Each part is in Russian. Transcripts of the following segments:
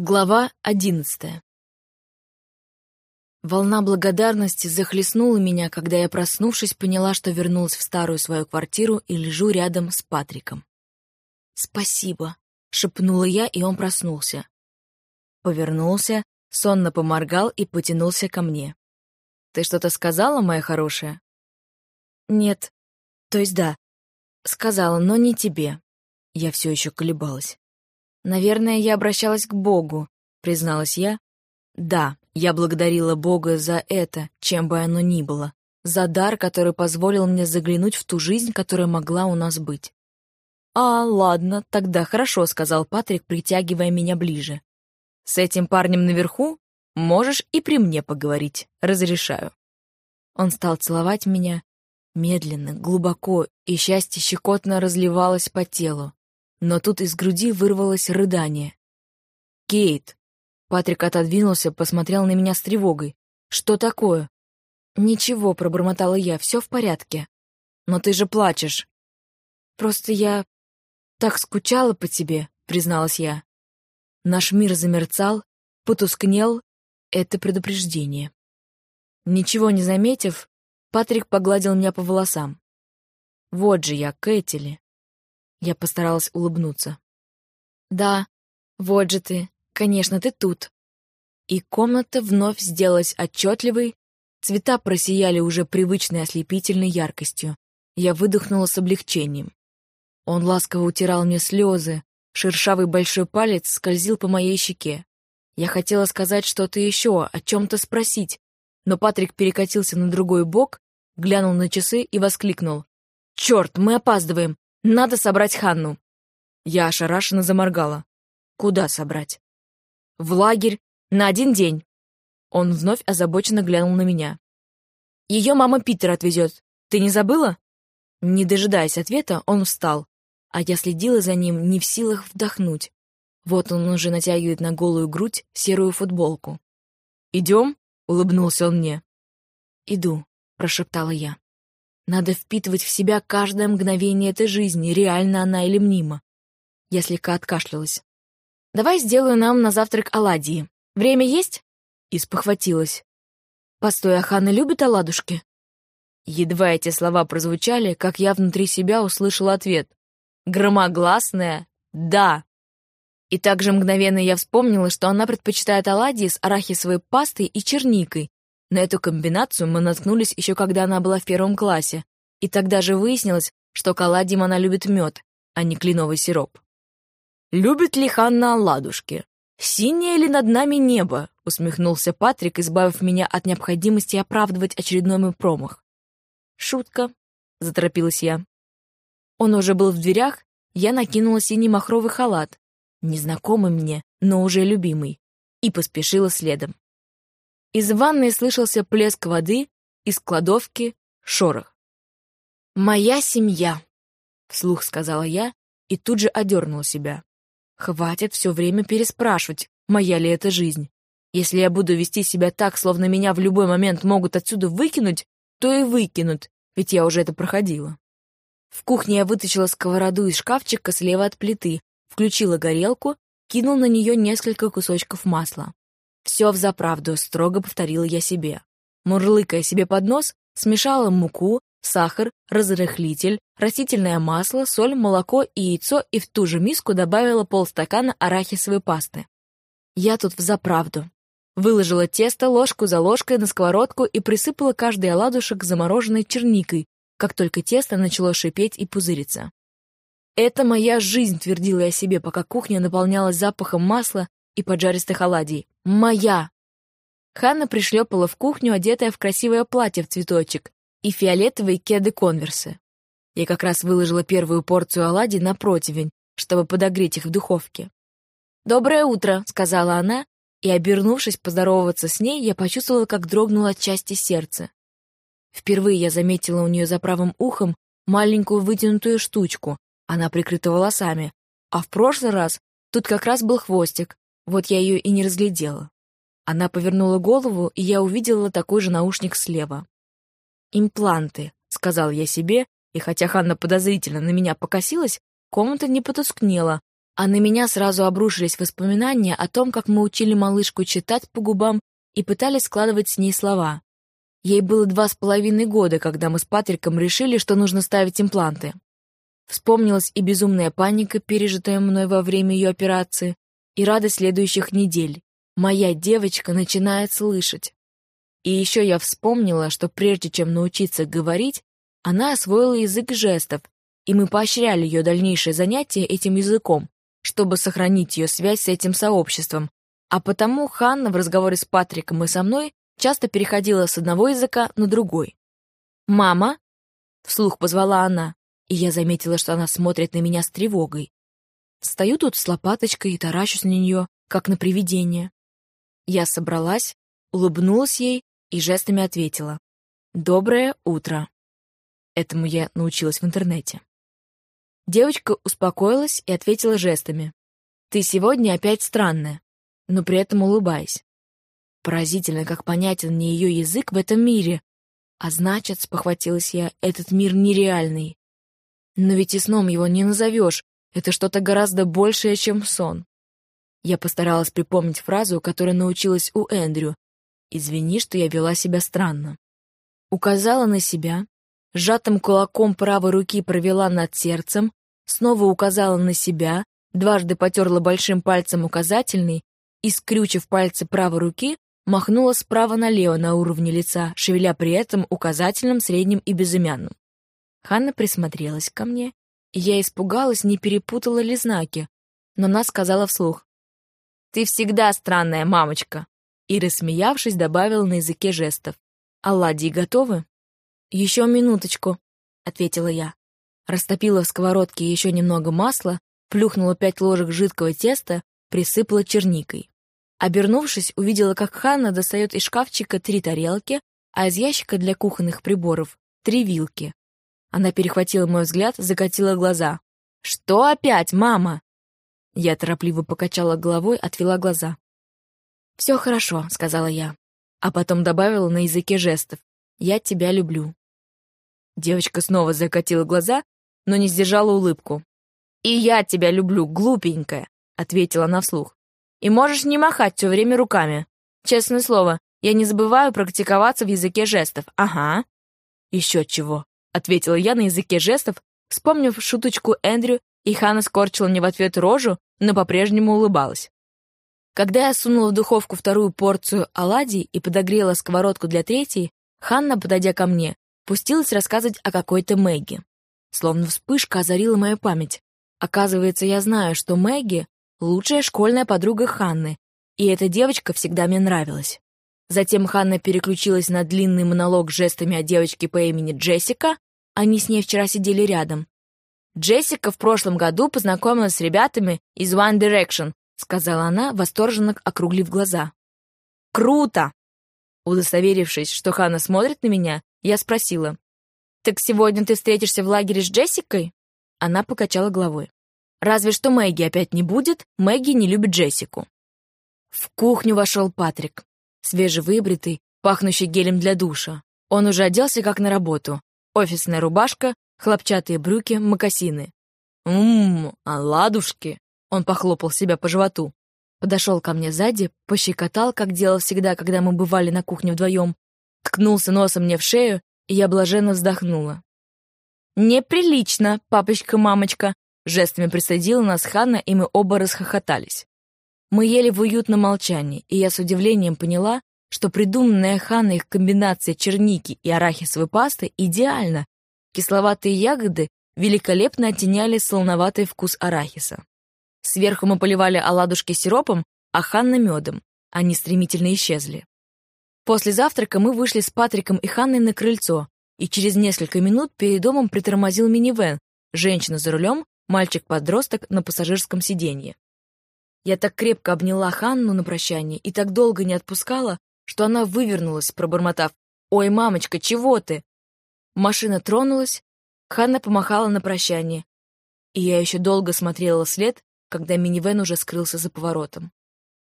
Глава одиннадцатая Волна благодарности захлестнула меня, когда я, проснувшись, поняла, что вернулась в старую свою квартиру и лежу рядом с Патриком. «Спасибо», — шепнула я, и он проснулся. Повернулся, сонно поморгал и потянулся ко мне. «Ты что-то сказала, моя хорошая?» «Нет. То есть да. Сказала, но не тебе». Я все еще колебалась. «Наверное, я обращалась к Богу», — призналась я. «Да, я благодарила Бога за это, чем бы оно ни было, за дар, который позволил мне заглянуть в ту жизнь, которая могла у нас быть». «А, ладно, тогда хорошо», — сказал Патрик, притягивая меня ближе. «С этим парнем наверху можешь и при мне поговорить. Разрешаю». Он стал целовать меня медленно, глубоко, и счастье щекотно разливалось по телу но тут из груди вырвалось рыдание. «Кейт!» Патрик отодвинулся, посмотрел на меня с тревогой. «Что такое?» «Ничего», — пробормотала я, — «все в порядке». «Но ты же плачешь». «Просто я так скучала по тебе», — призналась я. Наш мир замерцал, потускнел. Это предупреждение. Ничего не заметив, Патрик погладил меня по волосам. «Вот же я, Кэтили. Я постаралась улыбнуться. «Да, вот же ты. Конечно, ты тут». И комната вновь сделалась отчетливой, цвета просияли уже привычной ослепительной яркостью. Я выдохнула с облегчением. Он ласково утирал мне слезы, шершавый большой палец скользил по моей щеке. Я хотела сказать что-то еще, о чем-то спросить, но Патрик перекатился на другой бок, глянул на часы и воскликнул. «Черт, мы опаздываем! Надо собрать Ханну. Я ошарашенно заморгала. Куда собрать? В лагерь. На один день. Он вновь озабоченно глянул на меня. Ее мама Питер отвезет. Ты не забыла? Не дожидаясь ответа, он встал, а я следила за ним, не в силах вдохнуть. Вот он уже натягивает на голую грудь серую футболку. «Идем?» — улыбнулся он мне. «Иду», — прошептала я. Надо впитывать в себя каждое мгновение этой жизни, реально она или мнима. Я слегка откашлялась. «Давай сделаю нам на завтрак оладьи. Время есть?» И спохватилась. «Постой, а Ханна любит оладушки?» Едва эти слова прозвучали, как я внутри себя услышала ответ. Громогласное «да». И также мгновенно я вспомнила, что она предпочитает оладьи с арахисовой пастой и черникой, на эту комбинацию мы наткнулись еще когда она была в первом классе, и тогда же выяснилось, что к оладьям она любит мед, а не кленовый сироп. «Любит ли Ханна оладушки? Синее ли над нами небо?» — усмехнулся Патрик, избавив меня от необходимости оправдывать очередной мой промах. «Шутка», — заторопилась я. Он уже был в дверях, я накинула синий махровый халат, незнакомый мне, но уже любимый, и поспешила следом. Из ванной слышался плеск воды, из кладовки — шорох. «Моя семья», — вслух сказала я и тут же одернула себя. «Хватит все время переспрашивать, моя ли это жизнь. Если я буду вести себя так, словно меня в любой момент могут отсюда выкинуть, то и выкинут, ведь я уже это проходила». В кухне я вытащила сковороду из шкафчика слева от плиты, включила горелку, кинул на нее несколько кусочков масла. Все взаправду, строго повторила я себе. Мурлыкая себе под нос, смешала муку, сахар, разрыхлитель, растительное масло, соль, молоко и яйцо и в ту же миску добавила полстакана арахисовой пасты. Я тут взаправду. Выложила тесто ложку за ложкой на сковородку и присыпала каждый оладушек замороженной черникой, как только тесто начало шипеть и пузыриться. «Это моя жизнь», — твердила я себе, пока кухня наполнялась запахом масла и поджаристых оладий. Моя!» Ханна пришлепала в кухню, одетая в красивое платье в цветочек и фиолетовые кеды-конверсы. Я как раз выложила первую порцию оладий на противень, чтобы подогреть их в духовке. «Доброе утро», — сказала она, и, обернувшись поздороваться с ней, я почувствовала, как дрогнуло от части сердца. Впервые я заметила у нее за правым ухом маленькую вытянутую штучку, она прикрыта волосами, а в прошлый раз тут как раз был хвостик, вот я ее и не разглядела. Она повернула голову, и я увидела такой же наушник слева. «Импланты», — сказал я себе, и хотя Ханна подозрительно на меня покосилась, комната не потускнела, А на меня сразу обрушились воспоминания о том, как мы учили малышку читать по губам и пытались складывать с ней слова. Ей было два с половиной года, когда мы с Патриком решили, что нужно ставить импланты. Вспомнилась и безумная паника, пережитая мной во время ее операции, и радость следующих недель. Моя девочка начинает слышать. И еще я вспомнила, что прежде чем научиться говорить, она освоила язык жестов, и мы поощряли ее дальнейшее занятие этим языком, чтобы сохранить ее связь с этим сообществом. А потому Ханна в разговоре с Патриком и со мной часто переходила с одного языка на другой. «Мама!» — вслух позвала она, и я заметила, что она смотрит на меня с тревогой. Стою тут с лопаточкой и таращусь на нее, как на привидение. Я собралась, улыбнулась ей и жестами ответила. «Доброе утро». Этому я научилась в интернете. Девочка успокоилась и ответила жестами. «Ты сегодня опять странная», но при этом улыбаясь. Поразительно, как понятен мне ее язык в этом мире. А значит, спохватилась я, этот мир нереальный. Но ведь и сном его не назовешь. Это что-то гораздо большее, чем сон. Я постаралась припомнить фразу, которую научилась у Эндрю. «Извини, что я вела себя странно». Указала на себя, сжатым кулаком правой руки провела над сердцем, снова указала на себя, дважды потерла большим пальцем указательный и, скрючив пальцы правой руки, махнула справа налево на уровне лица, шевеля при этом указательным, средним и безымянным. Ханна присмотрелась ко мне, я испугалась, не перепутала ли знаки, но она сказала вслух. «Ты всегда странная, мамочка!» И, рассмеявшись, добавила на языке жестов. «Оладьи готовы?» «Еще минуточку», — ответила я. Растопила в сковородке еще немного масла, плюхнула пять ложек жидкого теста, присыпала черникой. Обернувшись, увидела, как Ханна достает из шкафчика три тарелки, а из ящика для кухонных приборов — три вилки. Она перехватила мой взгляд, закатила глаза. «Что опять, мама?» Я торопливо покачала головой, отвела глаза. «Все хорошо», — сказала я, а потом добавила на языке жестов. «Я тебя люблю». Девочка снова закатила глаза, но не сдержала улыбку. «И я тебя люблю, глупенькая», — ответила она вслух. И можешь не махать все время руками. Честное слово, я не забываю практиковаться в языке жестов. Ага. Еще чего, ответила я на языке жестов, вспомнив шуточку Эндрю, и Ханна скорчила мне в ответ рожу, но по-прежнему улыбалась. Когда я сунула в духовку вторую порцию оладий и подогрела сковородку для третьей, Ханна, подойдя ко мне, пустилась рассказывать о какой-то Мэгги. Словно вспышка озарила мою память. Оказывается, я знаю, что Мэгги лучшая школьная подруга Ханны, и эта девочка всегда мне нравилась. Затем Ханна переключилась на длинный монолог жестами о девочке по имени Джессика, они с ней вчера сидели рядом. «Джессика в прошлом году познакомилась с ребятами из One Direction», сказала она, восторженно округлив глаза. «Круто!» Удостоверившись, что Ханна смотрит на меня, я спросила, «Так сегодня ты встретишься в лагере с Джессикой?» Она покачала головой. Разве что Мэгги опять не будет, Мэгги не любит Джессику. В кухню вошел Патрик, свежевыбритый, пахнущий гелем для душа. Он уже оделся как на работу. Офисная рубашка, хлопчатые брюки, мокасины. «Ммм, оладушки!» Он похлопал себя по животу. Подошел ко мне сзади, пощекотал, как делал всегда, когда мы бывали на кухне вдвоем, ткнулся носом мне в шею, и я блаженно вздохнула. «Неприлично, папочка-мамочка, Жестами присадила нас Ханна, и мы оба расхохотались. Мы ели в уютном молчании, и я с удивлением поняла, что придуманная Ханной их комбинация черники и арахисовой пасты идеальна. Кисловатые ягоды великолепно оттеняли солоноватый вкус арахиса. Сверху мы поливали оладушки сиропом, а Ханна — медом. Они стремительно исчезли. После завтрака мы вышли с Патриком и Ханной на крыльцо, и через несколько минут перед домом притормозил минивэн, женщина за рулем, мальчик-подросток на пассажирском сиденье. Я так крепко обняла Ханну на прощание и так долго не отпускала, что она вывернулась, пробормотав «Ой, мамочка, чего ты?» Машина тронулась, Ханна помахала на прощание, и я еще долго смотрела след, когда минивэн уже скрылся за поворотом.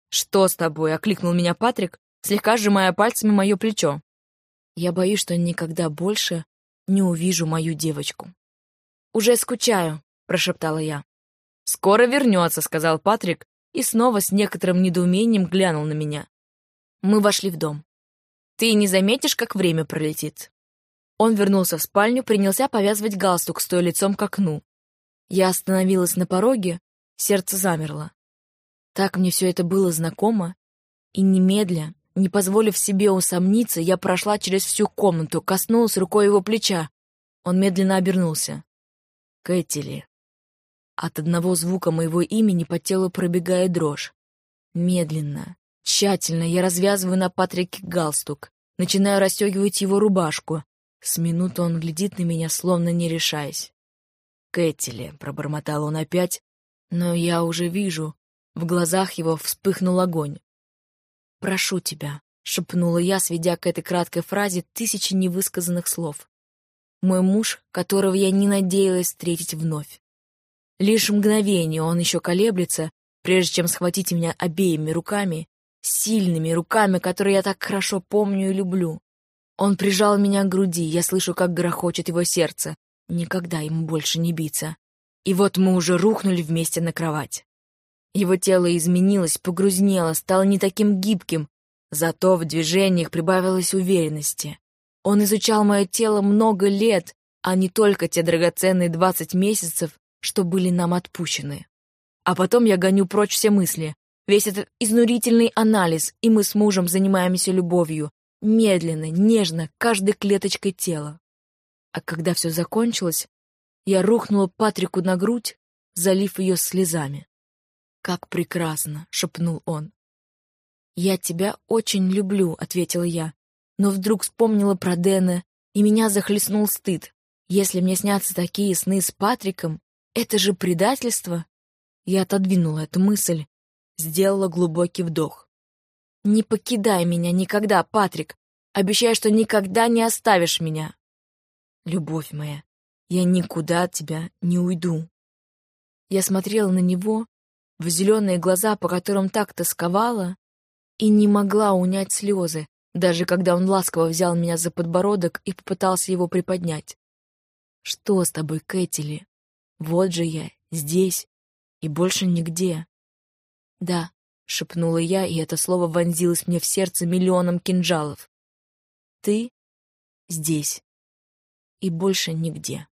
«Что с тобой?» — окликнул меня Патрик, слегка сжимая пальцами мое плечо. «Я боюсь, что никогда больше не увижу мою девочку. Уже скучаю», прошептала я. «Скоро вернется», — сказал Патрик, и снова с некоторым недоумением глянул на меня. Мы вошли в дом. «Ты не заметишь, как время пролетит». Он вернулся в спальню, принялся повязывать галстук, стоя лицом к окну. Я остановилась на пороге, сердце замерло. Так мне все это было знакомо, и немедля, не позволив себе усомниться, я прошла через всю комнату, коснулась рукой его плеча. Он медленно обернулся. Кэтили. От одного звука моего имени по телу пробегает дрожь. Медленно, тщательно я развязываю на Патрике галстук, начинаю расстегивать его рубашку. С минуты он глядит на меня, словно не решаясь. «Кэтили», — пробормотал он опять, но я уже вижу. В глазах его вспыхнул огонь. «Прошу тебя», — шепнула я, сведя к этой краткой фразе тысячи невысказанных слов. Мой муж, которого я не надеялась встретить вновь. Лишь мгновение он еще колеблется, прежде чем схватить меня обеими руками, сильными руками, которые я так хорошо помню и люблю. Он прижал меня к груди, я слышу, как грохочет его сердце. Никогда ему больше не биться. И вот мы уже рухнули вместе на кровать. Его тело изменилось, погрузнело, стало не таким гибким, зато в движениях прибавилось уверенности. Он изучал мое тело много лет, а не только те драгоценные двадцать месяцев, что были нам отпущены. А потом я гоню прочь все мысли, весь этот изнурительный анализ, и мы с мужем занимаемся любовью, медленно, нежно, каждой клеточкой тела. А когда все закончилось, я рухнула Патрику на грудь, залив ее слезами. «Как прекрасно!» — шепнул он. «Я тебя очень люблю», — ответила я, но вдруг вспомнила про Дэна, и меня захлестнул стыд. Если мне снятся такие сны с Патриком, это же предательство. Я отодвинула эту мысль, сделала глубокий вдох. «Не покидай меня никогда, Патрик. Обещай, что никогда не оставишь меня». «Любовь моя, я никуда от тебя не уйду». Я смотрела на него, в зеленые глаза, по которым так тосковала, и не могла унять слезы, даже когда он ласково взял меня за подбородок и попытался его приподнять. «Что с тобой, Кэтили? Вот же я, здесь, и больше нигде». «Да», — шепнула я, и это слово вонзилось мне в сердце миллионом кинжалов. «Ты здесь, и больше нигде».